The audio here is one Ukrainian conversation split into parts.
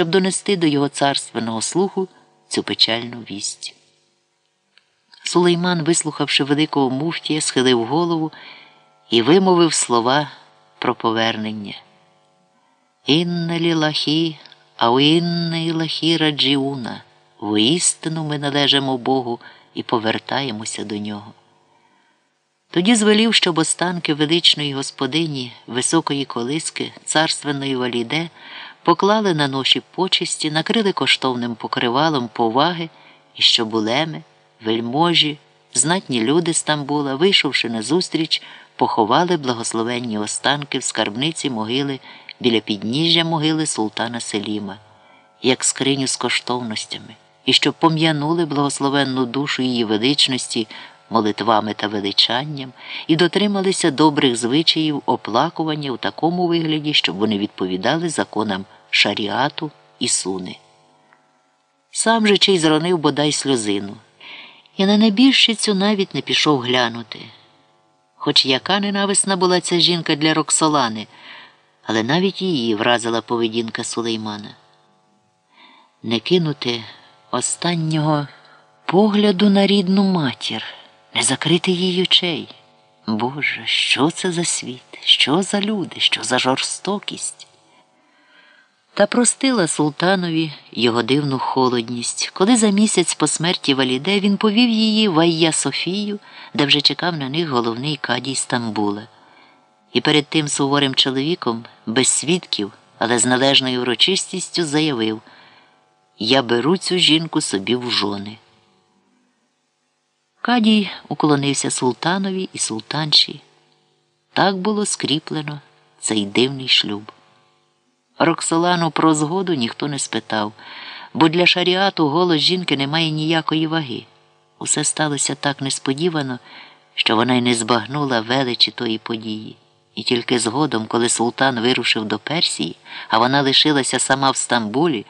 щоб донести до його царственного слуху цю печальну вість. Сулейман, вислухавши великого муфтія, схилив голову і вимовив слова про повернення. Інна лілахі, а у інна ілахі раджіуна. Воістину ми належимо Богу і повертаємося до нього. Тоді звелів, щоб останки величної господині високої колиски, царственної валіде, поклали на ноші почесті, накрили коштовним покривалом поваги, і щоб улеми, вельможі, знатні люди Стамбула, вийшовши на зустріч, поховали благословенні останки в скарбниці могили біля підніжжя могили султана Селіма, як скриню з коштовностями, і щоб пом'янули благословенну душу її величності молитвами та величанням і дотрималися добрих звичаїв оплакування у такому вигляді, щоб вони відповідали законам шаріату і суни. Сам же чий зронив бодай сльозину, і на небіжчицю навіть не пішов глянути. Хоч яка ненависна була ця жінка для Роксолани, але навіть її вразила поведінка Сулеймана. Не кинути останнього погляду на рідну матір не закрити її очей. Боже, що це за світ, що за люди, що за жорстокість? Та простила султанові його дивну холодність, коли за місяць по смерті Валіде він повів її в Айя Софію, де вже чекав на них головний кадій Стамбула. І перед тим суворим чоловіком, без свідків, але з належною урочистістю заявив Я беру цю жінку собі в жони. Кадій уклонився султанові і султанші. Так було скріплено цей дивний шлюб. Роксолану про згоду ніхто не спитав, бо для шаріату голос жінки не має ніякої ваги. Усе сталося так несподівано, що вона й не збагнула величі тої події. І тільки згодом, коли султан вирушив до Персії, а вона лишилася сама в Стамбулі,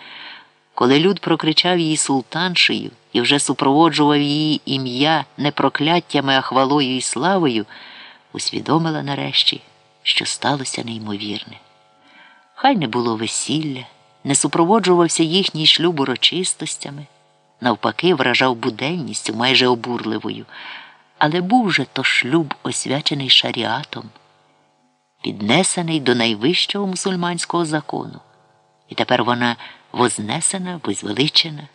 коли люд прокричав її султаншею і вже супроводжував її ім'я не прокляттями, а хвалою і славою, усвідомила нарешті, що сталося неймовірне. Хай не було весілля, не супроводжувався їхній шлюб урочистостями, навпаки, вражав буденністю майже обурливою, але був же то шлюб освячений шаріатом, піднесений до найвищого мусульманського закону. І тепер вона вознесена, возвеличена.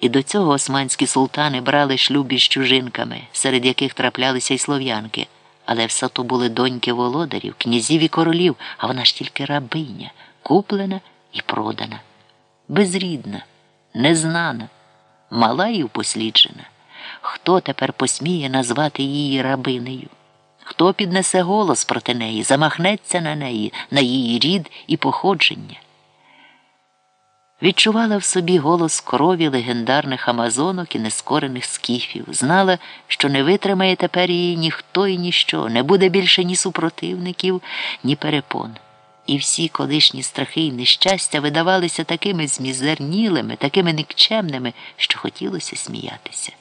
І до цього османські султани брали шлюб із чужинками, серед яких траплялися й слов'янки, але все то були доньки володарів, князів і королів, а вона ж тільки рабиня, куплена і продана, безрідна, незнана, мала і упосліджена. Хто тепер посміє назвати її рабинею? Хто піднесе голос проти неї, замахнеться на неї, на її рід і походження? Відчувала в собі голос крові легендарних амазонок і нескорених скіфів, знала, що не витримає тепер її ніхто і ніщо, не буде більше ні супротивників, ні перепон. І всі колишні страхи й нещастя видавалися такими змізернілими, такими никчемними, що хотілося сміятися.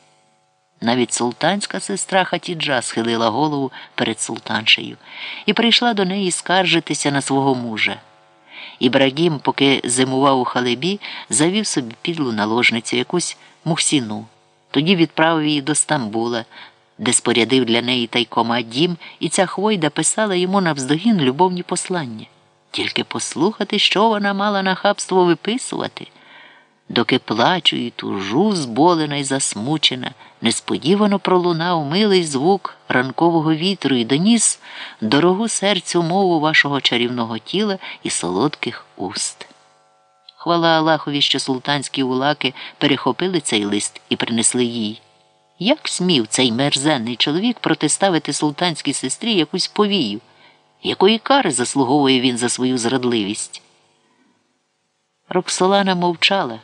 Навіть султанська сестра Хатіджа схилила голову перед султаншею і прийшла до неї скаржитися на свого мужа. Ібрагім, поки зимував у халебі, завів собі підлу наложницю якусь мухсіну. Тоді відправив її до Стамбула, де спорядив для неї тайкома дім, і ця хвойда писала йому навздогін любовні послання. Тільки послухати, що вона мала нахабство виписувати. Доки плачу і тужу, зболена й засмучена, несподівано пролунав милий звук ранкового вітру і доніс дорогу серцю мову вашого чарівного тіла і солодких уст. Хвала Аллахові, що султанські улаки перехопили цей лист і принесли їй. Як смів цей мерзенний чоловік протиставити султанській сестрі якусь повію, якої кари заслуговує він за свою зрадливість? Роксолана мовчала.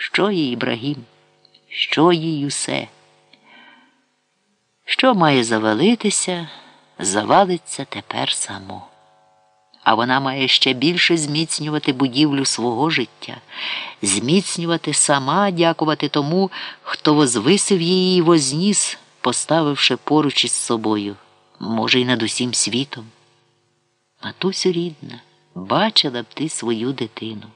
Що їй Ібрагім? Що їй усе? Що має завалитися, завалиться тепер само. А вона має ще більше зміцнювати будівлю свого життя, зміцнювати сама, дякувати тому, хто возвисив її і возніс, поставивши поруч із собою, може, й над усім світом. Матусю рідна, бачила б ти свою дитину.